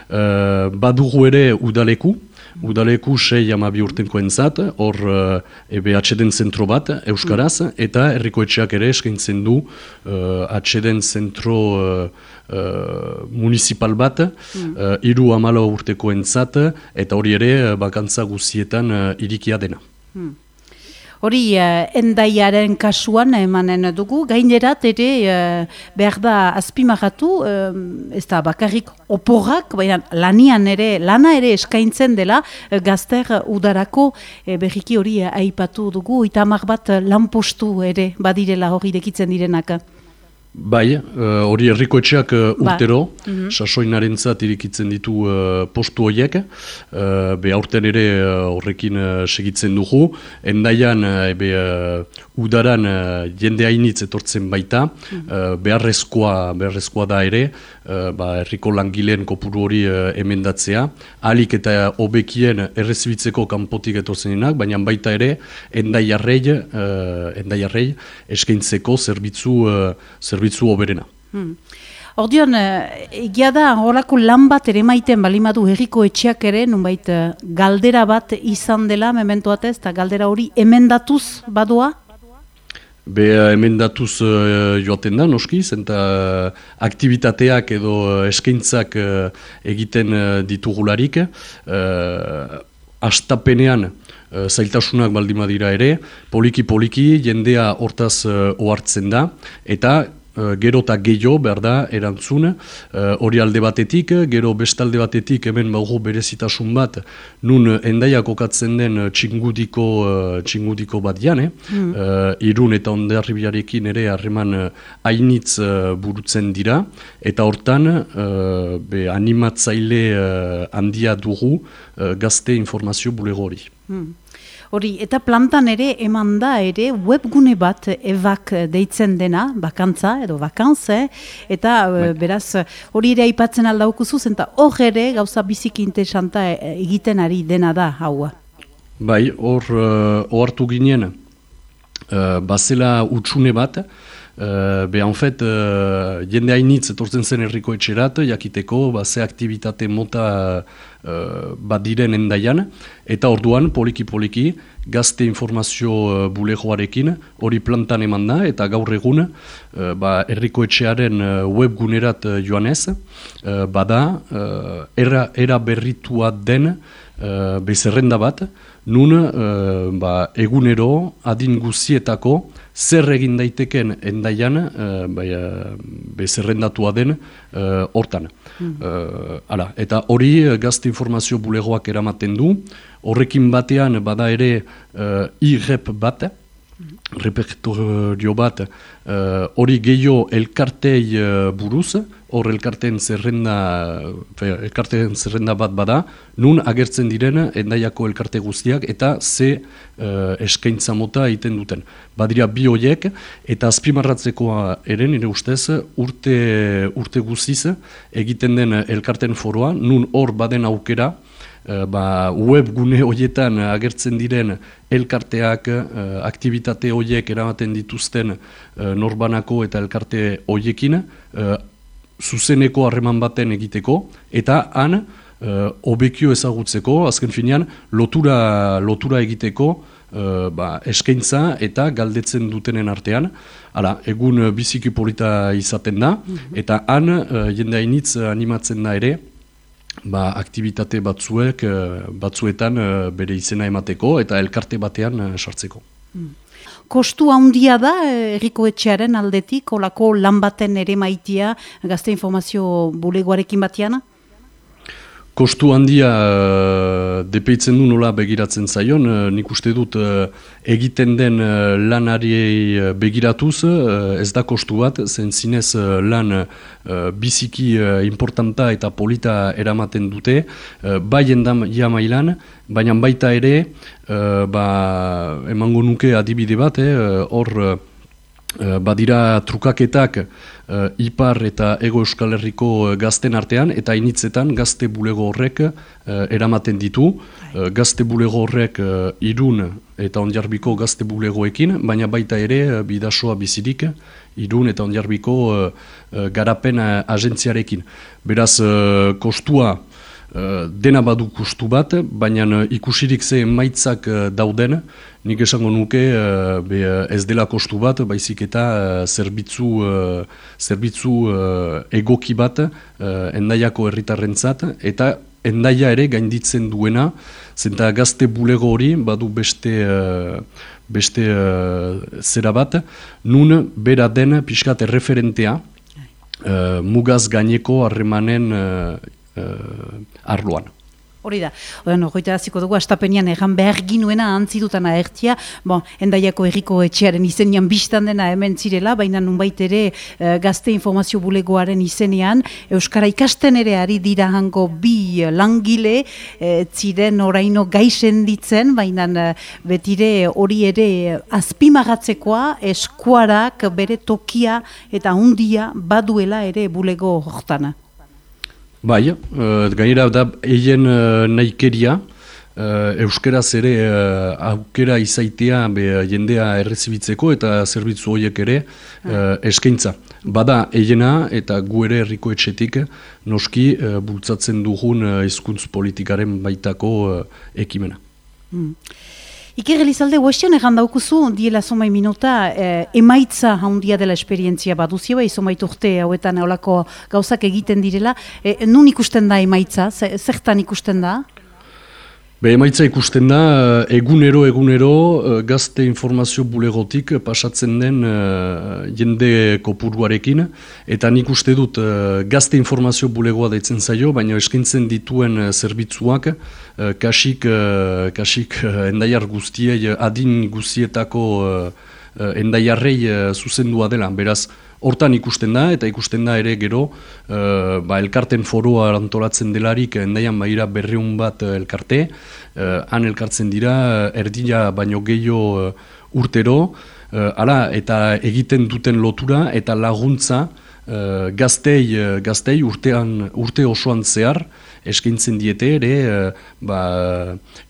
badugu ere udaleku, udaleku sei amabi urtenko entzat, hor ebe atxeden zentro bat, Euskaraz, eta herriko etxeak ere eskaintzen du uh, atxeden zentro uh, uh, municipal bat, mm. uh, iru amala urteko entzat, eta hori ere bakantza guzietan uh, irikia dena. Mm. Hori, uh, endaiaren kasuan emanen dugu, gainerat ere uh, behar da azpimagatu, uh, ez da bakarrik oporrak, baina lanian ere, lana ere eskaintzen dela uh, gazter udarako uh, berriki hori aipatu dugu, eta bat lanpostu ere badirela hori dekitzen direnak. Bai, eh, hori uh, herriko etxeak uh, urtero, ba. mm -hmm. sasoinaren zat irikitzen ditu uh, postu horiek, uh, be aurten ere horrekin uh, segitzen dugu, endaian uh, be, uh, udaran uh, jende hainitz etortzen baita, mm beharrezkoa, beharrezkoa da ere, uh, ba, herriko langileen kopuru hori uh, emendatzea, alik eta hobekien errezibitzeko kanpotik etortzen baina baita ere endaiarrei, uh, endaiarrei eskaintzeko zerbitzu, uh, zerbitzu oberena. Hmm. Ordion, eh, egia da, horako lan bat ere maiten balimadu herriko etxeak ere, nunbait eh, galdera bat izan dela, memento atez, eta galdera hori emendatuz badoa? Be emendatuz uh, joaten da, noski, zenta uh, aktivitateak edo uh, eskaintzak uh, egiten ditugularik. Astapenean, zailtasunak baldima dira ere, poliki-poliki jendea hortaz ohartzen da, eta gero eta gehiago, behar da, erantzun, uh, hori alde batetik, gero bestalde batetik, hemen baugu berezitasun bat, nun endaiak okatzen den txingudiko, uh, txingudiko bat jane, mm. irun eta ondarribiarekin ere harreman hainitz burutzen dira, eta hortan, be, animatzaile handia dugu gazte informazio bulego hori. Mm. Hori, eta plantan ere eman da ere webgune bat ebak deitzen dena, bakantza edo bakantze, eta bai. beraz hori ere aipatzen aldaukuzu, eta hor ere gauza biziki interesanta egiten ari dena da haua. Bai, hor uh, ohartu ginen, uh, bazela utxune bat, Uh, be, en fait, uh, jende hainitz etortzen zen herriko etxerat, jakiteko, ba, ze aktivitate mota uh, bat diren endaian, eta orduan, poliki-poliki, gazte informazio uh, bulegoarekin, hori plantan eman da, eta gaur egun, uh, ba, herriko etxearen uh, webgunerat uh, joanez, uh, bada, uh, era, era berritua den, uh, bezerrenda bat, nun, uh, ba, egunero, adin guzietako, zer egin daiteken endaian, uh, bai, uh, bezerrendatua den, uh, hortan. Mm. Uh, eta hori gazte informazio bulegoak eramaten du, horrekin batean bada ere uh, irrep bat, repertorio bat uh, hori gehiago elkartei uh, buruz, hor elkarteen zerrenda, elkarteen zerrenda bat bada, nun agertzen diren endaiako elkarte guztiak eta ze uh, eskaintza mota egiten duten. Badira bi hoiek eta azpimarratzekoa ere nire ustez urte, urte guztiz egiten den elkarten foroa, nun hor baden aukera, Eh, ba, web gune horietan agertzen diren elkarteak, uh, aktivitate horiek eramaten dituzten uh, norbanako eta elkarte horiekin, uh, zuzeneko harreman baten egiteko, eta han, uh, obekio ezagutzeko, azken finean, lotura, lotura egiteko, Uh, ba, eskaintza eta galdetzen dutenen artean. Hala, egun biziki polita izaten da, mhm. eta han uh, jende animatzen da ere, ba, aktivitate batzuek eh, batzuetan eh, bere izena emateko eta elkarte batean eh, sartzeko. Hmm. Kostu handia da erriko etxearen aldetik, olako lan baten ere maitia gazte informazio bulegoarekin batean? Kostu handia uh, depeitzen du nola begiratzen zaion, uh, nik uste dut uh, egiten den lanari begiratuz, ez da kostu bat, zen zinez lan biziki importanta eta polita eramaten dute, bai endam jamailan, baina baita ere, ba, emango nuke adibide bat, hor eh, badira trukaketak uh, ipar eta ego euskal herriko uh, gazten artean eta initzetan gazte bulego horrek uh, eramaten ditu. Uh, gazte bulego horrek irun eta ondiarbiko gazte bulegoekin, baina baita ere bidasoa bizirik irun eta ondiarbiko uh, garapen agentziarekin. Beraz, uh, kostua dena badu kustu bat, baina ikusirik ze maitzak dauden, nik esango nuke be, ez dela kostu bat, baizik eta zerbitzu, zerbitzu egoki bat endaiako herritarrentzat. Eta endaia ere gainditzen duena, zenta gazte bulego hori badu beste, beste zera bat, nun bera den pixkat erreferentea, mugaz gaineko harremanen arloan. Hori da, Oden, hogeita ziko dugu, astapenian egan behar ginuena antzidutana ertia, bon, endaiako erriko etxearen izenian biztan dena hemen zirela, baina nunbait ere e, gazte informazio bulegoaren izenean, Euskara ikasten ere ari dira hango bi langile, e, ziren oraino gaixen ditzen, baina betire hori ere azpimagatzekoa eskuarak bere tokia eta hundia baduela ere bulego hortana. Bai, uh, gainera da eien uh, naikeria, uh, euskeraz ere uh, aukera izaitea be, jendea errezibitzeko eta zerbitzu horiek ere uh, eskaintza. Bada eiena eta gu ere herriko etxetik noski uh, bultzatzen dugun hizkuntz politikaren baitako ekimena. Mm. Iker Elizalde, huestion egan daukuzu, diela somai minuta, eh, emaitza handia dela esperientzia baduzio, bai, somait urte hauetan eolako gauzak egiten direla. Eh, nun ikusten da emaitza? Zertan ikusten da? Be, emaitza ikusten da, eh, egunero, egunero, eh, gazte informazio bulegotik pasatzen den uh, jende kopuruarekin, eta nik uste dut uh, gazte informazio bulegoa daitzen zaio, baina eskintzen dituen zerbitzuak, uh, kasik, uh, kasik uh, endaiar guztiei, adin guztietako uh, endaiarrei uh, zuzendua dela, beraz, hortan ikusten da, eta ikusten da ere gero, uh, ba, elkarten foroa antolatzen delarik, endaian baira berreun bat uh, elkarte, uh, han elkartzen dira, erdila baino gehiago urtero, uh, ala, eta egiten duten lotura, eta laguntza, uh, gaztei, gaztei urtean, urte osoan zehar, eskaintzen diete ere, uh, ba,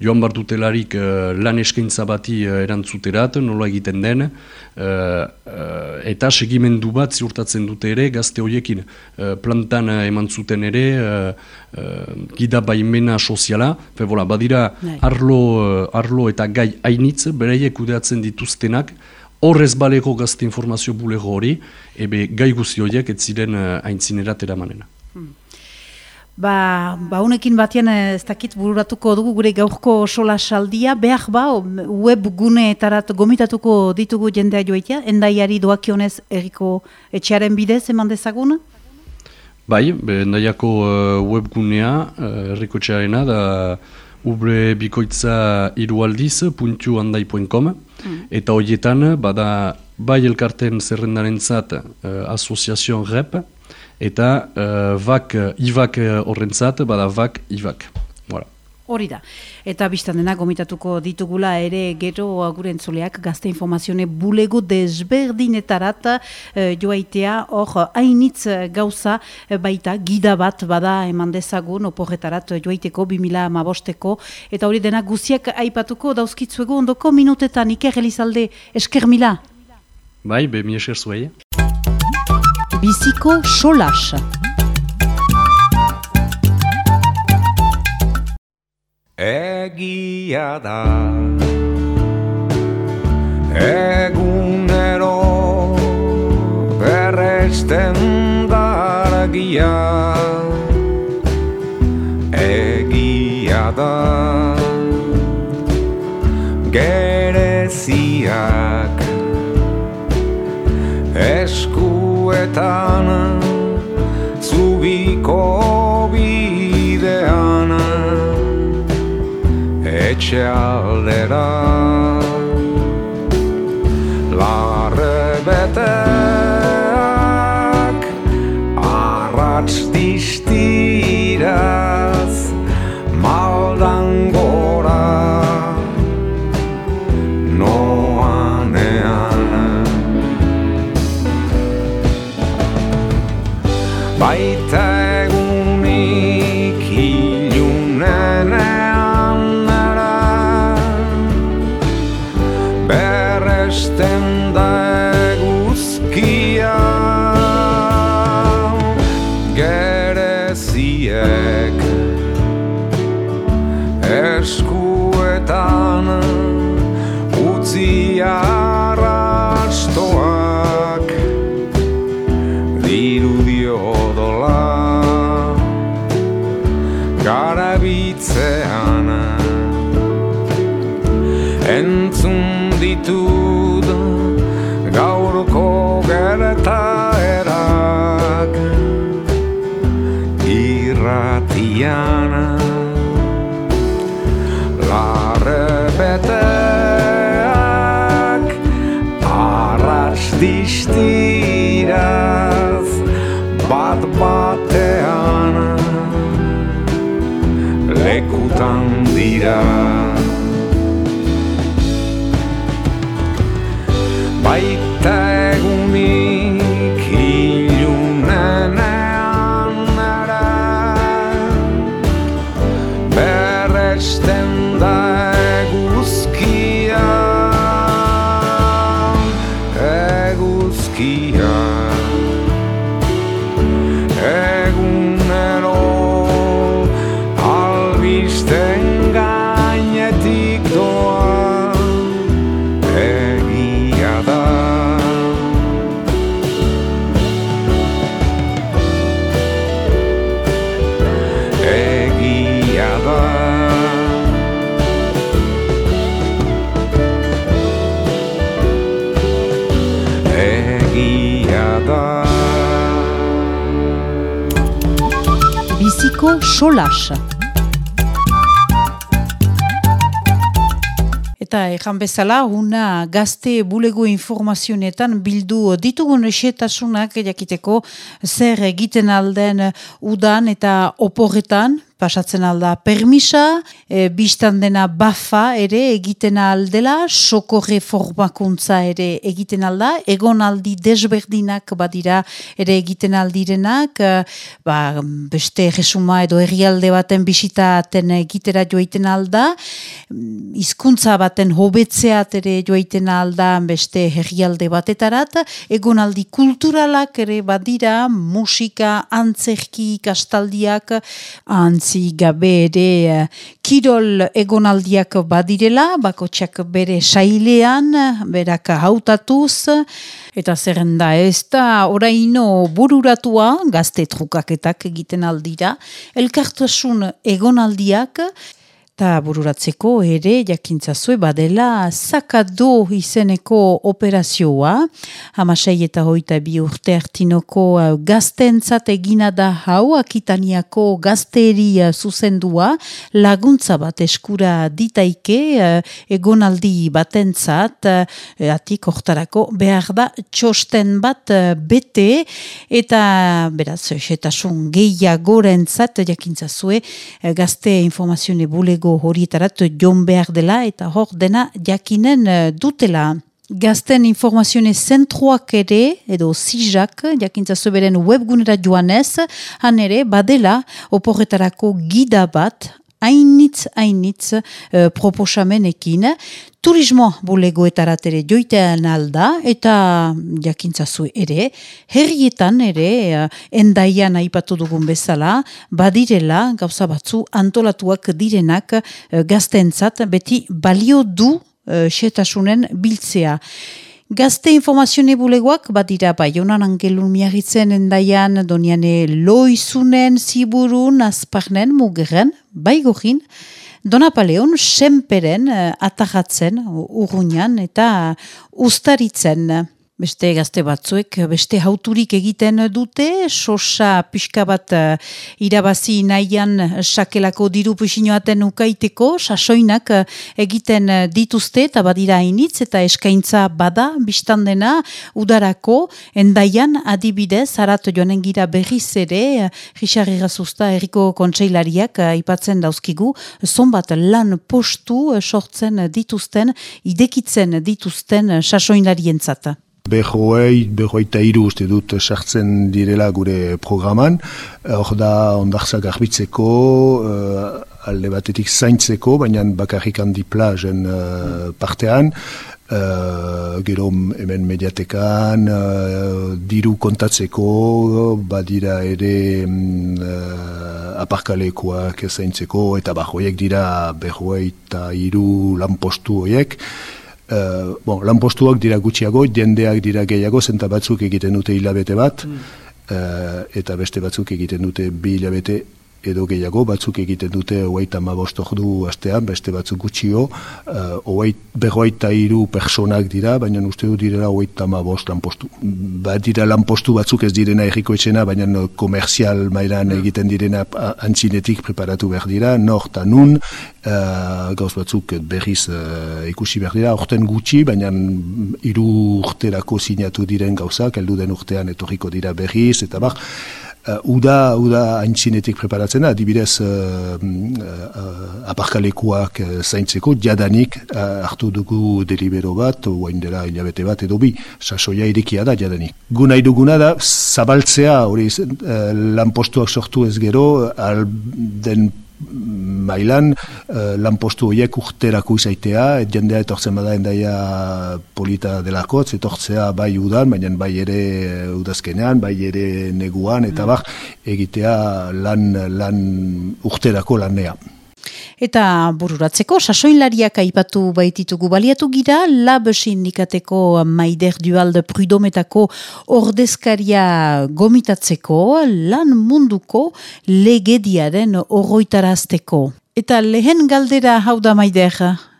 joan bar dutelarik uh, lan eskaintza bati uh, erantzuterat, nola egiten den, eta segimendu bat ziurtatzen dute ere gazte horiekin. Uh, plantan eman zuten ere, gida baimena soziala, fe, bola, badira bai. arlo, arlo eta gai hainitz, bereiek kudeatzen dituztenak, horrez baleko gazte informazio bulego hori, ebe gai guzi horiek ez ziren haintzinerat eramanena. Ba, ba unekin batean ez dakit bururatuko dugu gure gaurko sola saldia, behar ba, web guneetarat gomitatuko ditugu jendea joitea, endaiari doakionez erriko etxearen bidez eman dezagun? Bai, endaiako uh, web gunea uh, erriko etxearena da ubre irualdiz.andai.com mm. eta horietan, bada bai elkarten zerrendaren zat uh, asoziazion rep, eta uh, vak, ivak eh, horrentzat, bada vak, ivak. Voilà. Hori da. Eta biztan dena gomitatuko ditugula ere gero gure entzuleak gazte informazione bulego desberdinetarat e, joaitea hor hainitz gauza baita gida bat bada eman dezagun oporretarat joaiteko 2000 amabosteko eta hori dena guziak aipatuko dauzkitzuego ondoko minutetan Iker Elizalde esker mila. Bai, be mi esker zuei. Biziko solas. Egia da Egunero Berresten dargia Egia da eskuetan Zubiko bidean Etxe aldera solas. Eta ejan bezala, una gazte bulego informazionetan bildu ditugun esetasunak jakiteko zer egiten alden udan eta oporretan, pasatzen alda permisa, e, biztan dena bafa ere egiten aldela, sokorre formakuntza ere egiten alda, egon aldi desberdinak badira ere egiten aldirenak, e, ba, beste resuma edo herrialde baten bisitaten egitera joiten alda, hizkuntza baten hobetzeat ere joiten alda beste herrialde batetarat, egonaldi kulturalak ere badira, musika, antzerki, kastaldiak, antzi gabe ere eh, kirol egonaldiak badirela, bakotxak bere sailean, berak hautatuz, eta zerrenda ez da oraino bururatua, gazte trukaketak egiten aldira, elkartasun egonaldiak, Eta bururatzeko ere jakintzazue badela sakado izeneko operazioa, hamasei eta hoita bi urte hartinoko gaztentzat egina da hau, akitaniako gazteri zuzendua, laguntza bat eskura ditaike, uh, egonaldi batentzat, uh, atik hortarako behar da txosten bat uh, bete, eta beraz, setasun gehiagorentzat jakintzazue gazte informazione bulego horietarat jon behar dela eta hor dena jakinen eh, dutela. Gazten informazione zentroak ere, edo zizak, jakintza zuberen webgunera joanez, han ere badela oporretarako gida bat, hainitz, hainitz uh, proposamenekin, turismo bulegoetarat ere joitean alda, eta jakintzazu ere, herrietan ere, uh, endaian aipatu dugun bezala, badirela, gauza batzu, antolatuak direnak uh, gaztentzat, beti balio du uh, xetasunen biltzea. Gazte informazione bulegoak badira baionan angelun miagitzen endaian doniane loizunen, ziburun, azparnen, mugeren, baigorin, Donapaleon senperen uh, atagatzen urruñan eta ustaritzen. Beste gazte batzuek, beste hauturik egiten dute, sosa pixka bat uh, irabazi nahian sakelako diru puxinoaten ukaiteko, sasoinak uh, egiten dituzte eta badira hainitz eta eskaintza bada, biztan dena, udarako, endaian adibidez, harat joanen gira berriz ere, Richard Errazuzta erriko kontseilariak uh, ipatzen dauzkigu, zonbat lan postu sortzen dituzten, idekitzen dituzten uh, sasoinarientzat. Behoei, behoita iru uste dut sartzen direla gure programan. Hor da ondartza garbitzeko, uh, alde batetik zaintzeko, baina bakarrik handi plazen uh, partean. Uh, gero hemen mediatekan, uh, diru kontatzeko, badira ere um, uh, aparkalekoak zaintzeko, eta bahoiek dira behoita iru lanpostu horiek. Uh, bon, lanpostuak dira gutxiago, jendeak dira gehiago, zenta batzuk egiten dute hilabete bat, uh, eta beste batzuk egiten dute bi hilabete edo gehiago, batzuk egiten dute hogeita amabost ordu astean, beste batzuk gutxio, uh, hogeita berroita iru personak dira, baina uste du direla hogeita amabost lanpostu. Ba dira lanpostu batzuk ez direna erriko etxena, baina komerzial mailan egiten direna antzinetik preparatu behar dira, nor eta nun, uh, gauz batzuk berriz uh, ikusi behar dira, orten gutxi, baina hiru urterako sinatu diren gauzak, heldu den urtean etorriko dira berriz, eta bar, Uh, uda, uda haintzinetik preparatzen da, adibidez uh, uh, aparkalekuak uh, zaintzeko, jadanik uh, hartu dugu delibero bat, oain dela hilabete bat edo bi, sasoia irekia da jadanik. Gu nahi duguna da, zabaltzea, hori uh, lanpostuak sortu ez gero, al den mailan uh, lanpostu horiek urterako izaitea, et jendea etortzen bada endaia polita delakotz, etortzea bai udan, baina bai ere eh, udazkenean, bai ere neguan, eta bar, egitea lan, lan urterako lanea. Eta bururatzeko, sasoinlariak aipatu baititugu baliatu gira, lab sindikateko maider dualde prudometako ordezkaria gomitatzeko lan munduko legediaren oroitarazteko. Eta lehen galdera hau da maider,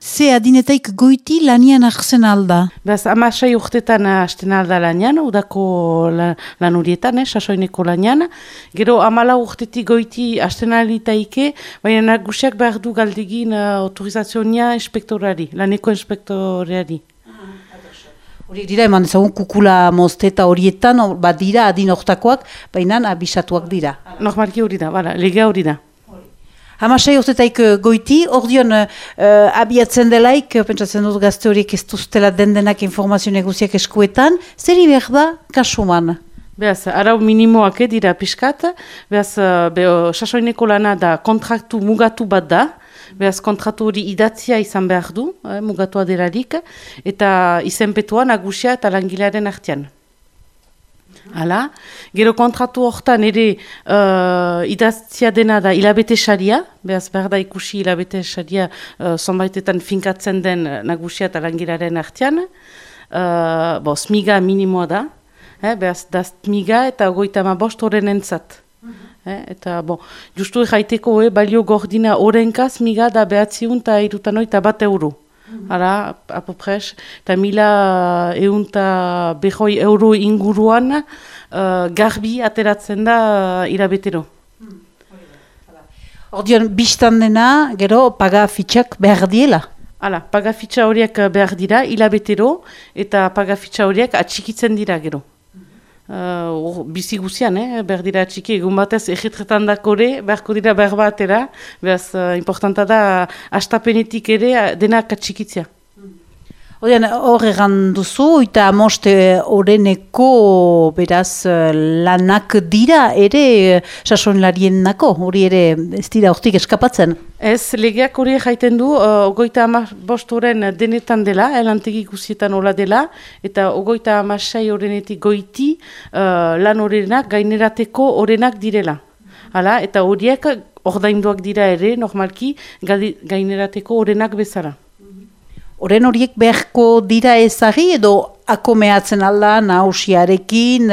ze adinetaik goiti lanian ahzen alda. Beaz, amasai urtetan hasten alda lanian, udako la, lan horietan, eh, sasoineko lanian. Gero amala urtetik goiti hasten alitaike, baina nagusiak behar du galdegin uh, autorizazioa inspektorari, laneko inspektorari. Hori dira, eman ezagun kukula mozteta horietan, hor- bat dira adin hortakoak, baina abisatuak dira. Normalki hori da, bala, lega hori da. Hamasai urtetaik eh, goiti, ordion uh, abiatzen delaik, eh, pentsatzen dut gazte horiek ez duztela dendenak informazio negoziak eskuetan, zeri behar da kasuman? Beaz, arau minimoak eh, dira pixkat, beaz, be, uh, sasoineko lana da kontraktu mugatu bat da, beaz, kontratu hori idatzia izan behar du, eh, mugatua delarik, eta izenpetua nagusia eta langilearen artean. Hala, gero kontratu hortan ere uh, idatzia dena da hilabete saria, behaz behar da ikusi hilabete saria uh, zonbaitetan finkatzen den nagusia eta langilaren artean, uh, bo, smiga minimoa da, eh, behaz da smiga eta ogoita ma bost horren entzat. Eh, eta, bo, justu jaiteko, eh, balio gordina horrenka smiga da behatziun eta irutan oita bat euro. Hala, apopres, eta mila eun eta behoi euro inguruan uh, garbi ateratzen da uh, irabetero. Ordion, biztan dena, gero, paga fitxak behar diela. Hala, pagafitxa horiek uh, behar dira, hilabetero, eta pagafitxa horiek atxikitzen dira gero. Uh, bizi guzian, eh? behar dira atxiki, egun batez egetretan dakore, beharko dira behar batera, behaz, uh, importanta da, astapenetik ere uh, denak Ordion, hor egan duzu, eta amoste oreneko beraz eh, lanak dira ere eh, sasoinlarien nako, hori ere ez dira hortik eskapatzen. Ez, legeak hori jaiten du, uh, ogoita ama bostoren denetan dela, elantegi guzietan hola dela, eta ogoita amasai horrenetik goiti uh, lan horrenak gainerateko horrenak direla. Hala, eta horiek ordainduak dira ere, normalki, gainerateko horrenak bezala. Oren horiek beharko dira ezagri edo akomeatzen alda nausiarekin,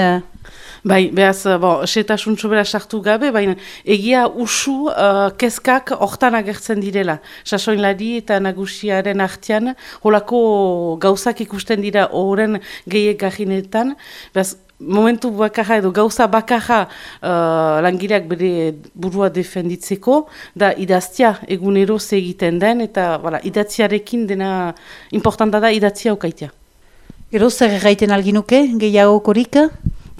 Bai, behaz, bon, setasun sobera sartu gabe, baina egia usu uh, kezkak hortan agertzen direla. Sasoinlari eta nagusiaren artean, holako gauzak ikusten dira horren gehiek gajinetan, behaz, momentu bakarra edo gauza bakarra uh, langileak bere burua defenditzeko, da idaztia egunero ze egiten den, eta voilà, idatziarekin dena importanta da idatzia okaitea. Gero zer gaiten alginuke, gehiago korik?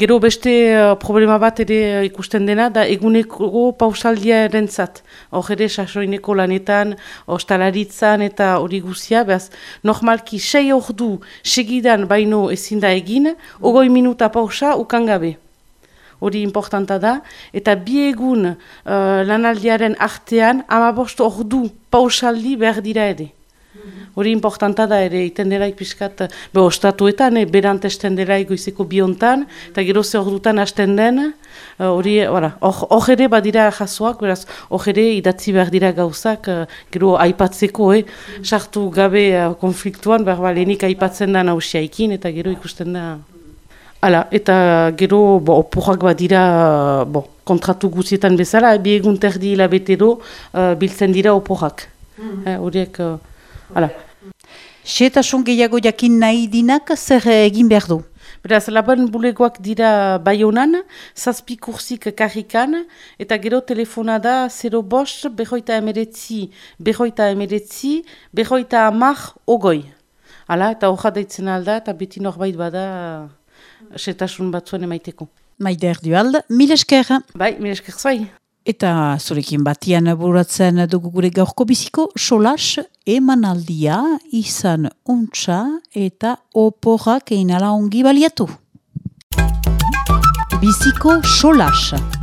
Gero beste uh, problema bat ere ikusten dena, da eguneko pausaldia erentzat. Hor ere sasoineko lanetan, ostalaritzan eta hori guzia, behaz, normalki sei ordu segidan baino ezin da egin, ogoi minuta pausa ukangabe. Hori importanta da, eta bi egun uh, lanaldiaren artean, amabost ordu pausaldi behar dira ere. Hori importanta da ere, iten delaik pixkat, be, ostatuetan, e, berant esten delaik goizeko biontan, eta gero ze ordutan hasten den, eh, hori, uh, hor ere badira jasoak, beraz, hor ere idatzi behar dira gauzak, eh, gero aipatzeko, eh, sartu gabe konfliktuan, behar ba, lehenik aipatzen da nausiaikin, eta gero ikusten da... Hala, eta gero, bo, oporrak badira, bo, kontratu guzietan bezala, bi egun terdi hilabetero uh, biltzen dira oporrak. Eh, Horiek, uh, hala. Xetasun gehiago jakin nahi dinak zer egin behar du. Beraz, laban bulegoak dira baionan, zazpi kursik karrikan, eta gero telefona da 0 bost, behoita emeretzi, behoita emeretzi, behoita amak ogoi. Hala, eta hoja daitzen alda, eta beti norbait bada setasun batzuen emaiteko. Maide erdualda, mil esker. Bai, mire esker zai. Eta zurekin batian buratzen dugu gure gaurko biziko solas emanaldia izan untsa eta oporrak einala ongi baliatu. Biziko solas.